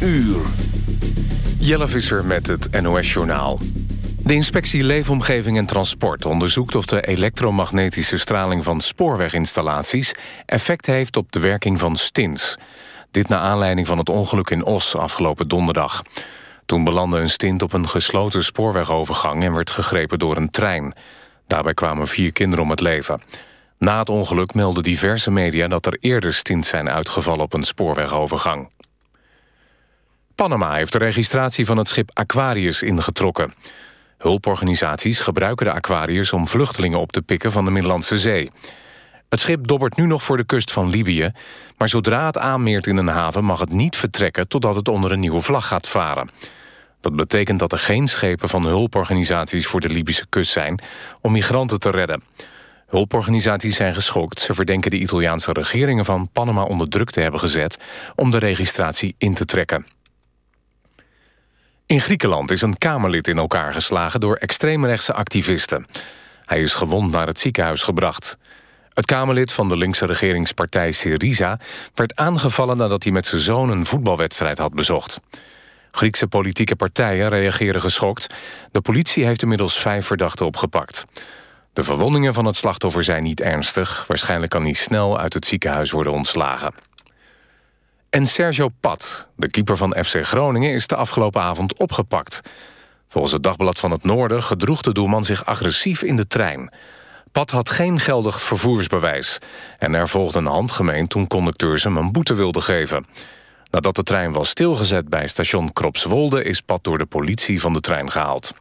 uur. Jelle Visser met het NOS-journaal. De inspectie Leefomgeving en Transport onderzoekt of de elektromagnetische straling van spoorweginstallaties effect heeft op de werking van stins. Dit naar aanleiding van het ongeluk in Os afgelopen donderdag. Toen belandde een stint op een gesloten spoorwegovergang en werd gegrepen door een trein. Daarbij kwamen vier kinderen om het leven. Na het ongeluk melden diverse media dat er eerder stints zijn uitgevallen op een spoorwegovergang. Panama heeft de registratie van het schip Aquarius ingetrokken. Hulporganisaties gebruiken de Aquarius om vluchtelingen op te pikken van de Middellandse Zee. Het schip dobbert nu nog voor de kust van Libië... maar zodra het aanmeert in een haven mag het niet vertrekken... totdat het onder een nieuwe vlag gaat varen. Dat betekent dat er geen schepen van hulporganisaties voor de Libische kust zijn... om migranten te redden. Hulporganisaties zijn geschokt. Ze verdenken de Italiaanse regeringen van Panama onder druk te hebben gezet... om de registratie in te trekken. In Griekenland is een Kamerlid in elkaar geslagen door extreemrechtse activisten. Hij is gewond naar het ziekenhuis gebracht. Het Kamerlid van de linkse regeringspartij Syriza... werd aangevallen nadat hij met zijn zoon een voetbalwedstrijd had bezocht. Griekse politieke partijen reageren geschokt. De politie heeft inmiddels vijf verdachten opgepakt. De verwondingen van het slachtoffer zijn niet ernstig. Waarschijnlijk kan hij snel uit het ziekenhuis worden ontslagen. En Sergio Pat, de keeper van FC Groningen... is de afgelopen avond opgepakt. Volgens het Dagblad van het Noorden gedroeg de doelman zich agressief in de trein. Pat had geen geldig vervoersbewijs. En er volgde een handgemeen toen conducteurs hem een boete wilden geven. Nadat de trein was stilgezet bij station Kropswolde... is Pat door de politie van de trein gehaald.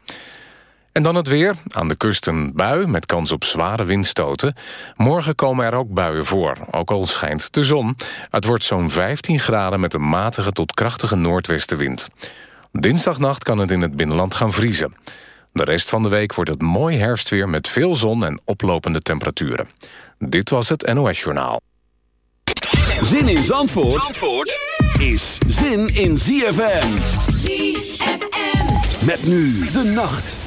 En dan het weer. Aan de kust een bui met kans op zware windstoten. Morgen komen er ook buien voor, ook al schijnt de zon. Het wordt zo'n 15 graden met een matige tot krachtige noordwestenwind. Dinsdagnacht kan het in het binnenland gaan vriezen. De rest van de week wordt het mooi herfstweer met veel zon en oplopende temperaturen. Dit was het NOS Journaal. Zin in Zandvoort, Zandvoort is zin in ZFM. ZFM. Met nu de nacht.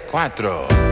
3, 4.